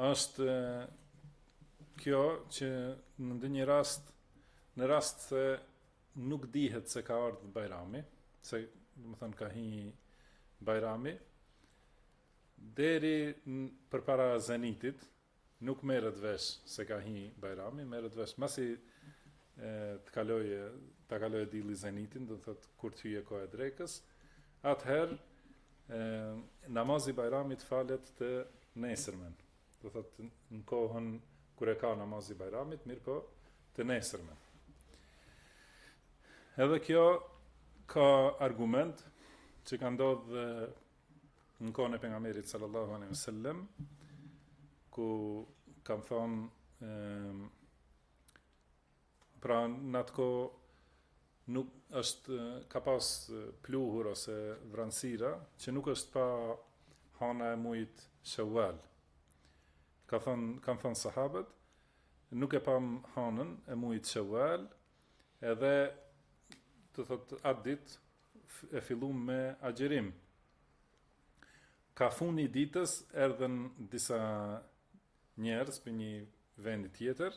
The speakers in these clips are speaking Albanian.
Është kjo që në ndonjë rast, në rast se nuk dihet se ka ardhë Bajrami, se domethënë ka hi Bajrami, deri përpara zenitit, Nuk merret vesh se ka hi Bajrami, merret vesh mbasi të kalojë, ta kalojë dilli Zenitin, domethot kur të hyjë koha e drekës, atëherë namazi i Bajramit falet të nesërmen. Domethot në kohën kur e ka namazi i Bajramit, mirëpo të nesërmen. Edhe kjo ka argument që ka ndodhë Në kohën e pejgamberit sallallahu alaihi wasallam ku kanë thonë ehm, pra në atë kohë nuk është ka pas pluhur ose vranësira që nuk është pa hana e mujt shëval. Ka thon, kan thon sahabët, nuk e pam hanën e mujt shëval, edhe domethot atë dit, e fillum me agjerim. Ka fundi i ditës, erdhen disa njerëz prej një vendi tjetër,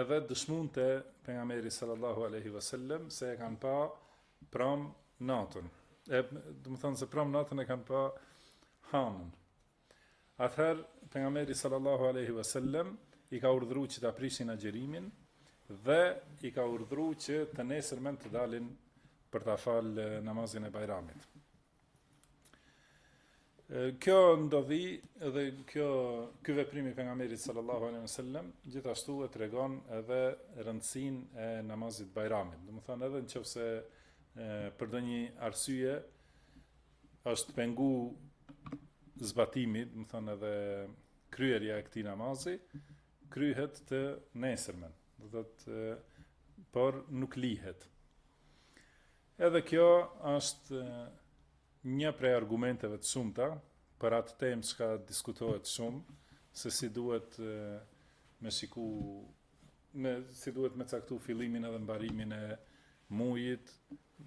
edhe dëshmun te pejgamberi sallallahu aleyhi vësallem, se e kanë pa pram natën. E, domethënë se pram natën e kanë pa hanën. Atëherë pejgamberi sallallahu alaihi wasallam i ka urdhru që ta prishin agjerimin dhe i ka urdhru që të nesërmen të dalin për ta fal namazin e Bajramit. Kjo ndodhi dhe kjo ky veprim i pejgamberit sallallahu alaihi wasallam gjithashtu e tregon edhe rëndësin e namazit Bajramit. Domethënë edhe nëse për ndonjë arsye është pengu zbatimi, domethënë edhe kryerja e këtij namazi, kryhet të nesërmen, domethot, por nuk lihet. Edhe kjo është një prej argumenteve të shumta, për atë temë çka diskutohet shumë, se si duhet me shiku, me, si duhet me caktu fillimin edhe mbarimin e mujit,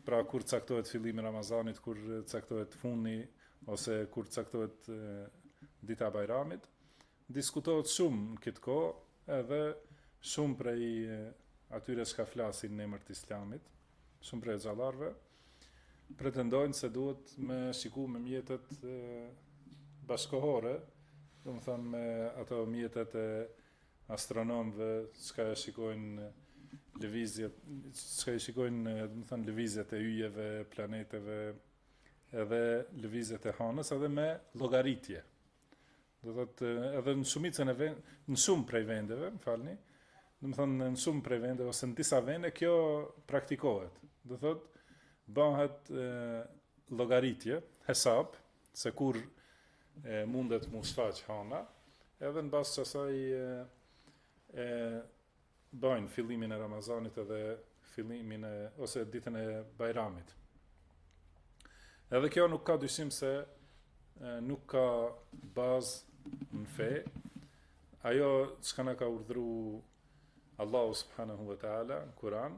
Pra kur caktohet fillimi i Ramazanit, kur caktohet fundi ose kur caktohet dita e Bajramit, diskutohet shumë në këtë kohë, edhe shumë prej atyre çka flasin në emër të Islamit, shumë prej hoxhallarëve pretendojnë se duhet me shiku me mjetet bashkëkohore, domethënë me ato mjetet e astronomëve çka i shikojnë lëvizjet, çka i shikojnë, domethënë lëvizjet e yjeve, planeteve, edhe lëvizjet e hanës edhe me llogaritje. Do të thotë edhe në shumicën e, në shumë prej vendeve, më falni, domethënë në shumë prej vendeve ose në disa vende kjo praktikohet. Do të thotë bahet llogaritje, hesab, Se kur e, mundet m'u shfaq hana, edhe në bazë t'qasaj e, e bajnë fillimin e Ramazanit edhe fillimin e, ose ditën e Bajramit. Edhe kjo nuk ka dyshim se e, nuk ka bazë në fe, ajo çka na ka urdhru Allahu subhanahu wa ta'ala në Kur'an,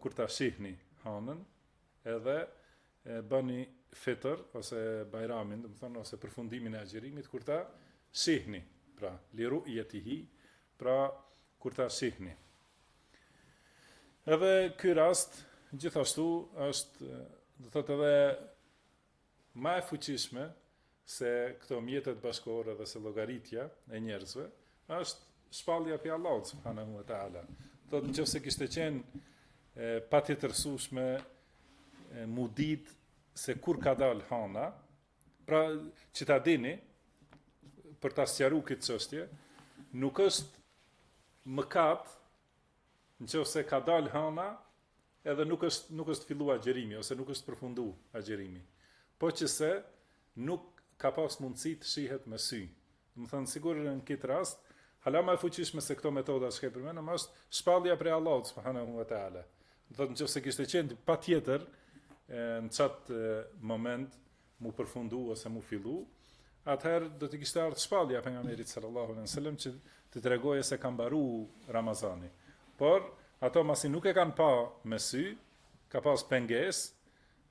Kur ta shihni hanën, edhe bëni fitër ose bajramin, domethënë ose përfundimin e agjërimit kur ta shihni, pra li ru'yatihi, pra kur ta shihni. Edhe ky rast gjithashtu është do të thotë edhe Ma e fuqishme se këto mjetet bashkëkohore dhe se llogaritja e njerëzve është shpallja prej Allahut subhanahu wa taala. Do të thotë në qoftë se kishte qenë e patjetërsushme m'u dit se kur ka dal hana, pra që ta dini për ta sqaru këtë çështje, nuk është mëkat Në qoftë se ka dalë hana, edhe nuk është nuk është fillu agjërimi ose nuk është përfundu agjërimi. Po qe se nuk ka pas mundësi të shihet me sy. Domethënë sigur në këtë rast, hala ma e fuqishme se këto metoda çka i përmendëm është shpallja prej Allahut subhanahu wa taala. Do të thotë në qoftë se kishte qenë patjetër në qat moment, m'u përfundu ose m'u fillu, atëherë do t'i kishte ardhë shpallja pejgamberit sallallahu alaihi wasallam që të tregojë se ka mbaru Ramazani. Por, ato masi nuk e kanë pa me sy, ka pas pengesë,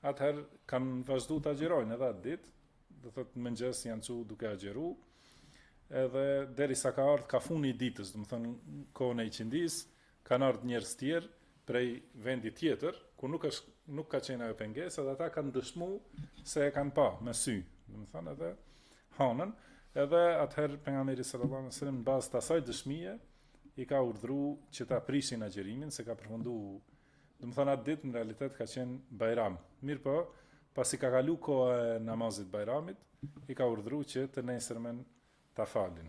atëherë kanë vazhdu të agjerojnë edhe atë ditë, do të thotë në mëngjes janë çu duke agjeru, edhe derisa ka ardhë kah funi i ditës, domethënë kohën e iqindisë, Kanë ardhë njerëz tjerë prej vendi tjetër, ku nuk është nuk ka qenë ajo pengesë, edhe ata kanë dëshmuar se e kanë pa me sy, domethënë edhe hanën, edhe atëherë pejgamberi sallallahu alajhi wasallam bazë të asaj dëshmie i ka urdhëruar që ta prishin agjerimin se ka përfunduar. Domethënë atë ditë në realitet ka qenë Bajram. Mirëpo, pasi ka kalu koha e namazit Bajramit, i ka urdhru që të nesërmen ta falin.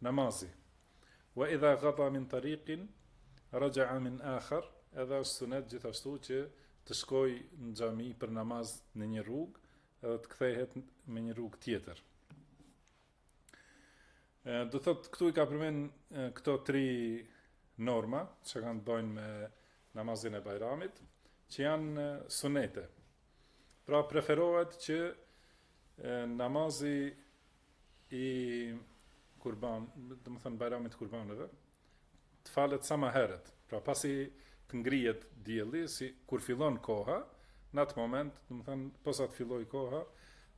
Namazi. Wa idha ghada min tariqin raja'a min akhar, edhe është sunet gjithashtu që të shkojë në xhami për namaz në një rrugë edhe të kthehet me një rrugë tjetër. Do thot këtu i ka përmend këto tri norma që kanë të bëjnë me namazin e Bajramit, që janë sunete. Pra preferohet që namazi i kurban, domethënë Bajramit të Kurbaneve, të falet sa më herët. Pra pasi të ngrihet dielli, si kur fillon koha, në atë moment, domethënë posa të fillojë koha,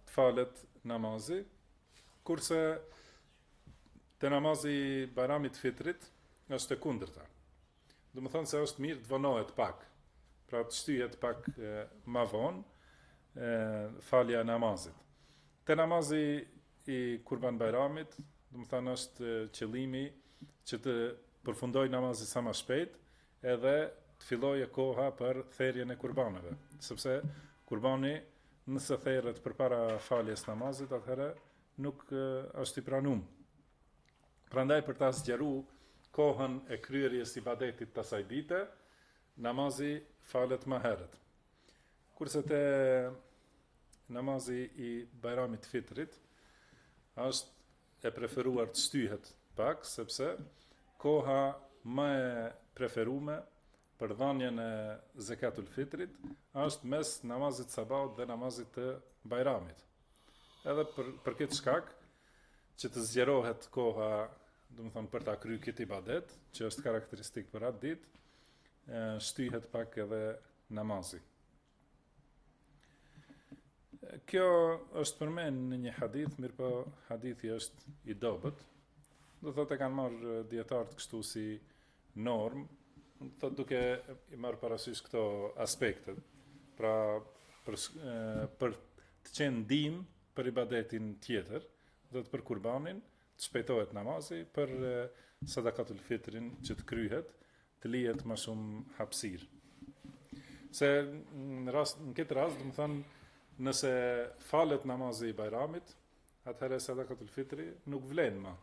të falet namazi. Kurse te namazi i Bajramit të Fitrit është e kundërta. Domethënë se është mirë të vonohet pak. Pra të shtyhet pak e, ma vonë falja e namazit. Te namazi i Kurban Bajramit, domethënë është qëllimi që të përfundojë namazi sa ma shpejt, edhe të fillojë koha për therjen e kurbaneve, sepse kurbani nëse theret përpara faljes së namazit, atëherë nuk është i pranum. Prandaj për ta zgjeru kohën e kryerjes së ibadetit të asaj dite, namazi falet ma herët. Kurse te namazi i Bajramit të Fitrit është e preferuar të shtyhet pak sepse koha ma e preferume për dhanien e zekatul fitrit është mes namazit të sabahut dhe namazit të Bajramit. Edhe për për këtë shkak që të zgjerohet koha, domethënë për ta kry këtë ibadet, që është karakteristikë për atë ditë, shtyhet pak edhe namazi. Kjo është përmen në një hadith, mirëpo hadithi është i dobët. Do thotë e kanë marrë dijetarët kështu si normë, do thotë duke i marrë parasysh këto aspekte. Pra, për, për të qenë ndihmë për ibadetin tjetër, do të për kurbanin, të shpejtohet namazi, për sadakatul fitrin që të kryhet, të lihet ma shumë hapësirë. Se në, rast, në këtë rast, domethënë, nëse falet namazi i bajramit, atëherë sadakatul fitri nuk vlen ma.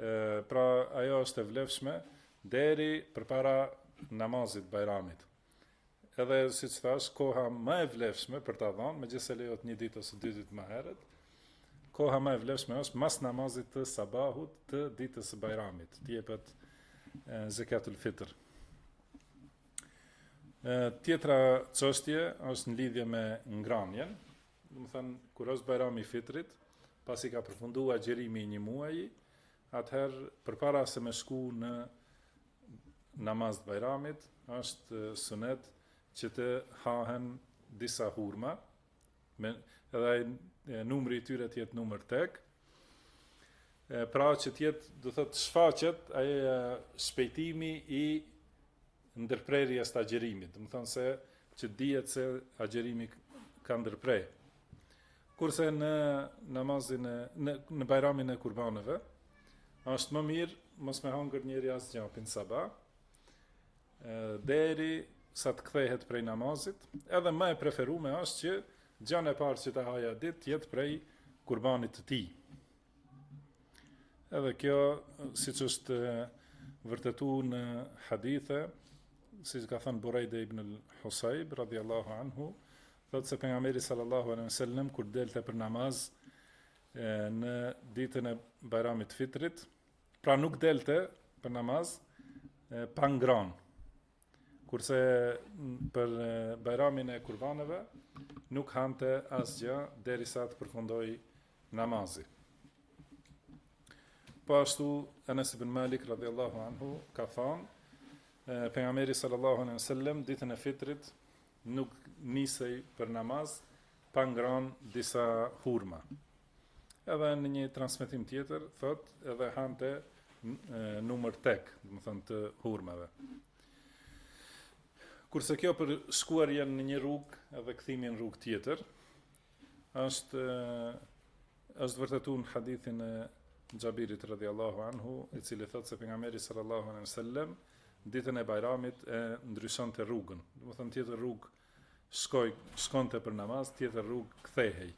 E, pra, ajo është e vlefshme, deri përpara namazit bajramit. Edhe siç thash, koha më e vlefshme për t'u dhënë, megjithëse lejohet një ditë ose dy ditë më herët, koha më e vlefshme është mas namazit të sabahut të ditës së Bajramit, të jepet zekatul fitr. Tjetra çështje është në lidhje me ngranjen, domethënë kur është Bajrami i Fitrit, pasi ka përfundu agjërimi i një muaji, atëherë përpara se me shku në Namaz të Bajramit është sunet që të hahen disa hurma, edhe numri i tyre të jetë numër tek. E, pra që të jetë, do thotë, shfaqet ai shpejtimi i ndërprerjes të agjërimit. Domethonë se që dihet se agjërimi ka ndërpre. Kurse në namazin e në, në bajramin e kurbaneve, është më mirë mos me hangër njeri asgja prej sabahit, derisa të kthehet prej namazit, edhe më e preferume është që gjanë e parë që të hajë atë ditë t'jetë prej kurbanit të tij. Edhe kjo, siç është vërtetu në hadithe, siç ka thënë Burejde ibn al-Husajb, radhjallahu anhu, Thotë se Pejgamberi sallallahu alejhi ve sellem kur delte për namaz në ditën e Bajramit të Fitrit, pra nuk delte për namaz pa ngron. Kurse për Bajramin e Kurbaneve nuk hante asgja derisa të përfundojë namazi. Po ashtu Anas ibn Malik radhiyallahu anhu ka thënë pejgamberi sallallahu alejhi ve sellem ditën e Fitrit Nuk nisej për namaz pa ngrënë disa hurma. Edhe në një transmetim tjetër thot edhe hante numër tek, domethonë të hurmave. Kurse kjo për shkuarjen në një rrugë edhe kthimin në rrugë tjetër, Është është vërtetu në hadithin e Xhabirit radhiyallahu anhu, i cili thotë se pejgamberi sallallahu alaihi wasallam ditën e Bajramit e ndryshonte rrugën. Domethënë tjetër rrugë shkoi, shkonte për namaz, tjetër rrugë kthehej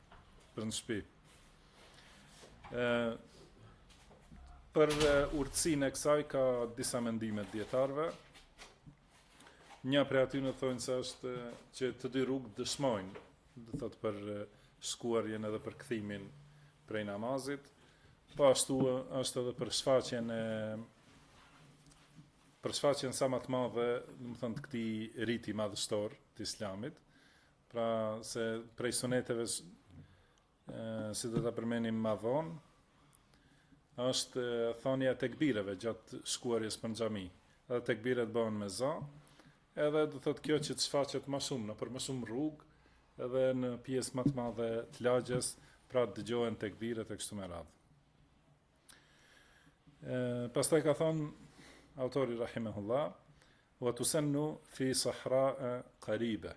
për në shtëpi. Ë për urtësinë e kësaj ka disa mendime të dijetarëve. Nja prej atyne thojnë se është që të dy rrugë dëshmojnë, do thotë për shkuarjen edhe për kthimin prej namazit, po ashtu është edhe për shfaqjen e për shfaqjen sa më të madhe, domethonë të këtij riti madhështor të Islamit, pra se prej suneteve si do ta përmenim më vonë, është thania e tekbireve gjatë shkuarjes për në xhami. Edhe tekbiret bëhen me za, edhe domethënë kjo që të shfaqet më shumë nëpër më shumë rrugë, edhe në pjesë më të madhe të lagjes, pra të dëgjohen tekbiret e kështu me radhë. Pastaj ka thonë autori rahimehullah, "Wa tusannu fi sahra'a qariba."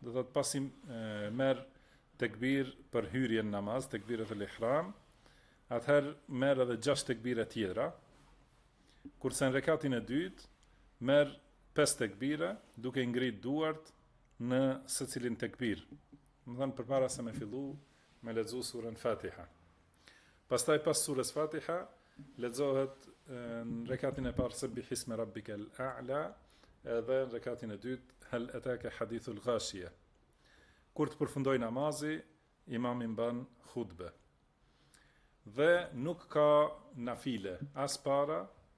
Do thot pasi merr tekbir për hyrje n'namaz, tekbiretul ihram, atëherë merr edhe gjashtë tekbire tjera, kurse në rekatin e dytë, merr pes tekbire, duke ngrit duart në secilin tekbir. Domethënë përpara se me fillu, me lexu surën fatiha. Pastaj pas surës Fatiha lexohet në rekatin e parë sebbihisme rabbikel a'la edhe në rekatin e dytë hal ataka hadithul ghashiya. Kur të përfundojë namazi, imami mban hutbe. Dhe nuk ka nafile as para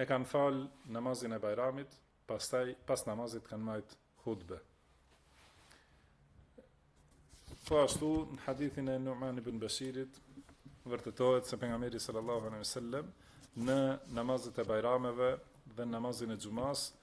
e kanë fal namazin e Bajramit, pastaj pas namazit kanë majt hutbe. Po ashtu në hadithin e Numan ibn Bashirit vërtetohet se pejgamberi sallallahu alaihi wasallam në namazet e Bajrameve dhe në namazin e Xhumasë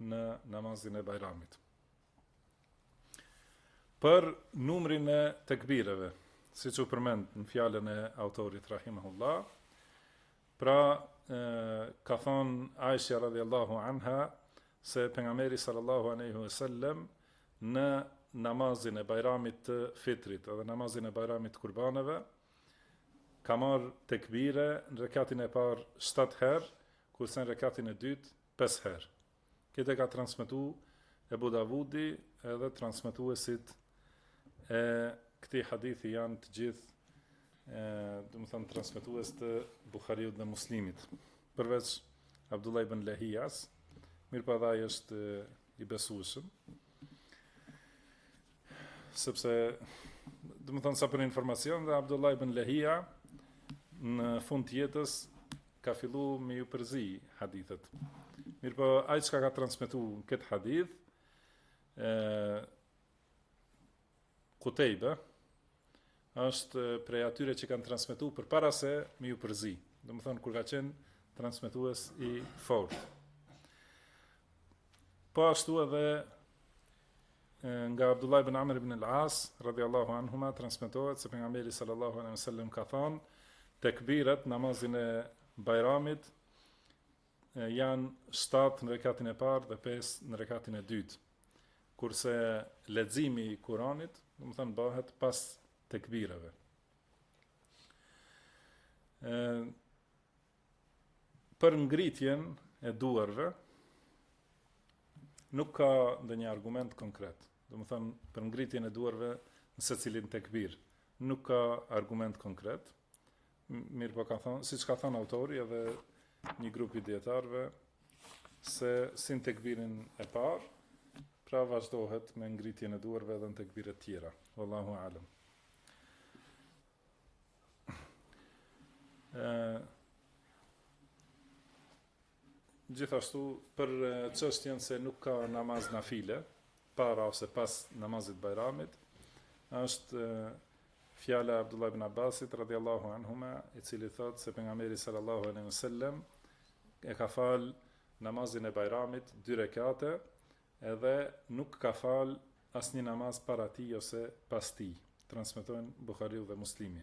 në namazin e Bajramit. Për numrin e tekbireve, siç u përmend në fjalën e autorit rahimahullah, pra e, ka thon Aisha radhiyallahu anha se pejgamberi sallallahu alaihi wasallam në namazin e Bajramit të Fitrit dhe namazin e Bajramit të Kurbanëve ka marr tekbire në rekatin e parë 7 herë, kurse në rekatin e dytë pesë herë. Këtë e ka transmetu Ebu Davudi edhe transmetuesit e këtij hadithi janë të gjithë domethënë transmitues të Bukhariut dhe Muslimit. Përveç Abdullah ibn Lehijas, mirëpo edhe ai është i besueshëm. Sepse, domethënë sa për informacion, dhe Abdullah ibn Lehia, në fund t'jetës, ka fillu me ju përzi hadithet. Mirëpo, ai çka ka transmetu këtë hadith, e, Kutejbe, Është prej atyre që kanë transmetu përpara se me ju përzi. Domethënë kur ka qenë transmetues i fortë. Po ashtu edhe nga Abdullah ibn Amr ibn al-As radhiyallahu anhuma transmetohet se pejgamberi sallallahu alaihi wasallam ka thënë tekbiret n'namazin e Bajramit janë shtatë në rekatin e parë dhe pesë në rekatin e dytë. Kurse leximi i Kuranit, domethanë bahet pas tekbirave. Ë për ngritjen e duarve nuk ka ndonjë argument konkret. Domethanë për ngritjen e duarve në secilin tekbir nuk ka argument konkret. Mirëpo ka thanë, siç ka thanë autori edhe një grup i dijetarëve se si në tekbirin e parë, pra vazhdohet me ngritjen e duarve edhe në tekbiret tjera. Wallahu alam. Ëh Gjithashtu, për çështjen se nuk ka namaz nafile, para ose pas namazit Bajramit, është fjala e Abdullah ibn Abbasit radhiyallahu anhuma, i cili thotë se pejgamberi sallallahu alaihi wasallam e ka fal namazin e Bajramit dy rekate, edhe nuk ka fal asnjë namaz para tij ose pas tij. Transmetojnë Buhariu dhe Muslimi.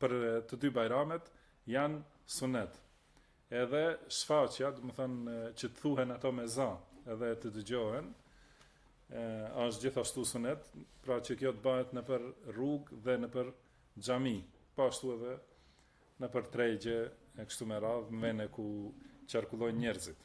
Për të dy Bajramet janë Sunet. Edhe shfaqja, domethanë që të thuhen ato me za, edhe të dëgjohen, ashtë gjithashtu Sunet, pra që kjo të bahet nëpër rrugë dhe nëpër xhami, po ashtu edhe nëpër tregje e kështu me radhë, në vende ku qarkullojnë njerëzit.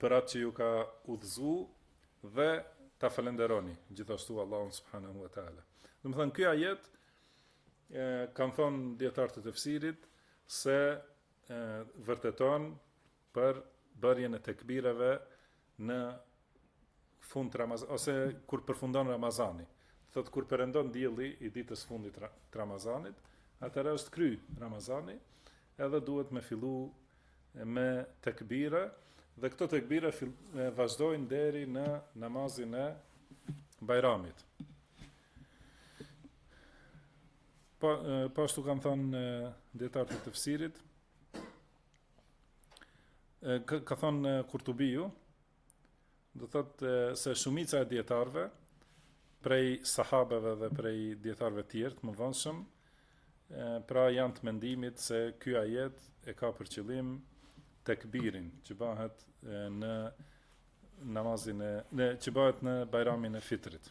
për atë që ju ka udhëzu dhe ta falënderoni gjithashtu Allahun subhanahu wa taala. Domethanë ky ajet kanë thonë dijetarët e tefsirit se vërteton për bërjen e tekbirave në Fund Ramazan ose kur përfundon Ramazani. Do thotë kur perëndon dielli i ditës fundit të Ramazanit, atëherë është kry Ramazani, edhe duhet me fillu me tekbire dhe këto tekbire vazhdojnë deri në namazin e Bajramit. Po po ashtu kanë thonë dijetarët e tefsirit. Ka, ka thonë Kurtubiu, do thotë se shumica e dijetarëve prej sahabeve dhe prej dijetarëve tjerë të mëvonshëm pra janë të mendimit se ky ajet e ka për qëllim tekbirin që bëhet në namazin e në që bahet në Bajramin e Fitrit.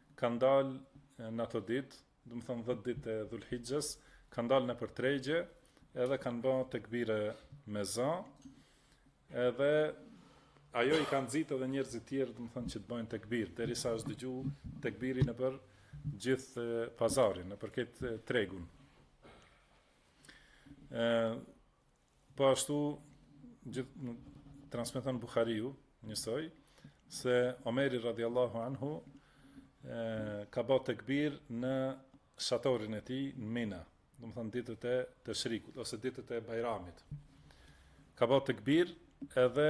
kanë dalë në ato ditë, domethënë 10 ditë e Dhulhijhes, kanë dalë nëpër tregje, edhe kanë ba tekbire me za. Edhe ajo i kanë nxit edhe njerëzit tjerë, domethënë që të bajnë tekbir, derisa është dëgju tekbiri nëpër gjithë pazarin, nëpër këtë tregun. Ë Po ashtu gjithë transmeton Buhariu njësoj se Omeri radiallahu anhu e, ka ba tekbir në shatorin e tij në Mina, domethënë ditët e teshrikut ose ditët e Bajramit. Ka ba tekbir edhe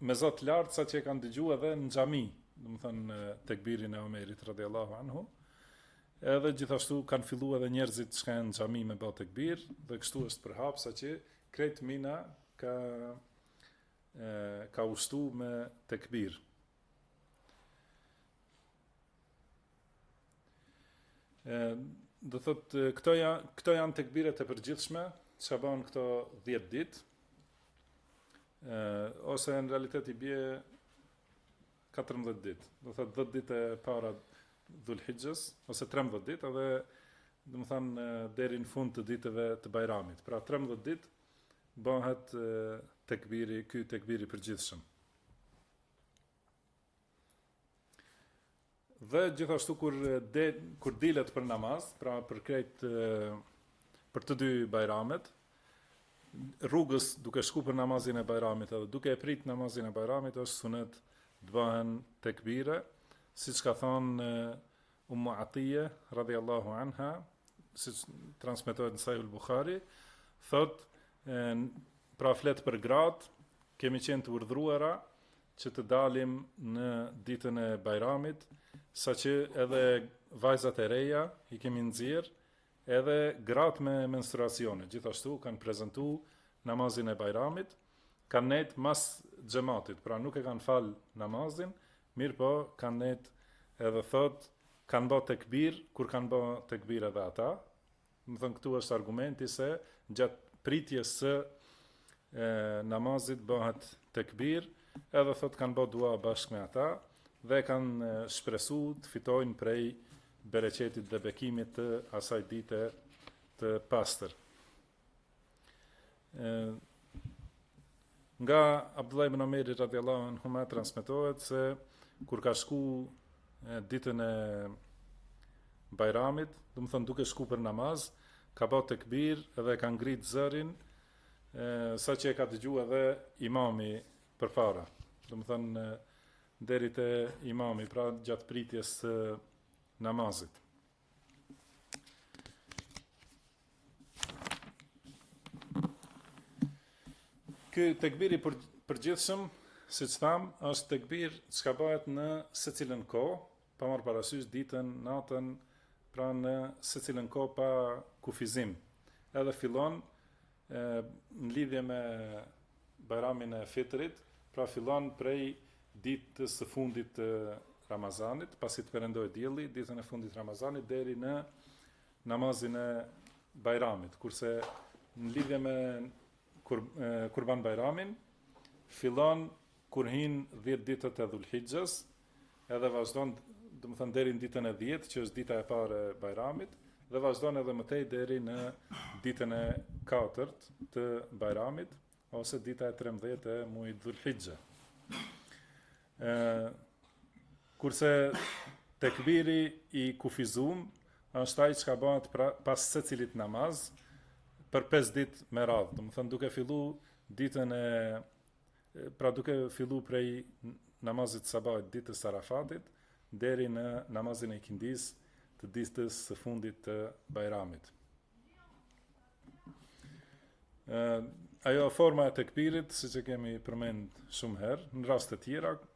me zë të lartë saqë e kanë dëgju edhe në xhami, domethënë tekbirin e Omerit radiallahu anhu. Edhe gjithashtu kanë fillu edhe njerëzit çka janë në xhami me ba tekbir dhe kështu është përhap saqë krejt Mina ka e, ka ushtu me tekbir. E, do thot këto janë këto janë tekbiret e përgjithshme çka bahen këto 10 ditë. Ë ose në realitet i bie katërmbëdhjetë ditë, do të thotë dhjetë ditë e para Dhul-Hixhes ose trembëdhjetë ditë edhe domethënë deri në fund të ditëve të Bajramit. Pra trembëdhjetë ditë bahet tekbiri, ky tekbir i përgjithshëm. Dhe gjithashtu kur de, kur dilet për namaz, pra për krejt për të dy Bajramet, rrugës duke shku për namazin e bajramit edhe duke e prit namazin e bajramit është sunet të bahen tekbire, siç ka thanë Umu Atije, radiallahu anha, siç transmetohet në Sahihul Buhari, thot, e, pra flet për gratë, kemi qenë të urdhruara që të dalim në ditën e bajramit, saqë edhe vajzat e reja i kemi nxjerrë, Edhe gratë me menstruacione, gjithashtu, kanë prezentu namazin e Bajramit, kanë nejtë mas xhematit, pra nuk e kanë falë namazin, mirëpo kanë nejtë edhe thotë, kanë ba tekbir, kur kanë ba tekbir edhe ata, domethënë këtu është argumenti se gjatë pritjes së e, namazit bëhet tekbir, edhe thotë kanë ba dua bashkë me ata, dhe kanë shpresu të fitojnë prej bereqetit dhe bekimit të asaj dite të pastër. E, nga Abdullah ibn Omer radiallahu anhuma transmetohet se kur ka shku e, ditën e Bajramit, domethënë duke shku për namaz, ka ba tekbir dhe ka ngrit zërin e, saqë e ka dëgju edhe imami përpara. Domethënë deri te imami, pra gjatë pritjes së namazit. Ky tekbir i përgjithshëm, siç tham, është tekbir çka bahet në secilën kohë, Pa marrë parasysh ditën, natën, pra në secilën kohë pa kufizim. Edhe fillon në lidhje me Bajramin e Fitrit, pra fillon prej ditës së fundit të Ramazanit, pasi të perëndon dielli, ditën e fundit Ramazanit deri në namazin e Bajramit, kurse në lidhje me Kurban Bajramin fillon kur hyn dhjetë ditët e Dhul-Hixhes, edhe vazhdon, domethënë deri në ditën e dhjetë, që është dita e parë e Bajramit, dhe vazhdon edhe më tej deri në ditën e katërt të Bajramit, ose dita e 13 e muajit Dhul-Hixhe. Ë kurse tekbiri i kufizum është ai çka bëhet pra, pas secilit namaz për 5 ditë me radhë, domethënë duke fillu ditën e Pra duke fillu prej namazit t'sabahit ditës së Arafatit, deri në namazin e ikindisë të ditës së fundit të Bajramit. Ajo forma e tekbirit, siç e kemi përmend shumë herë, në raste të tjera,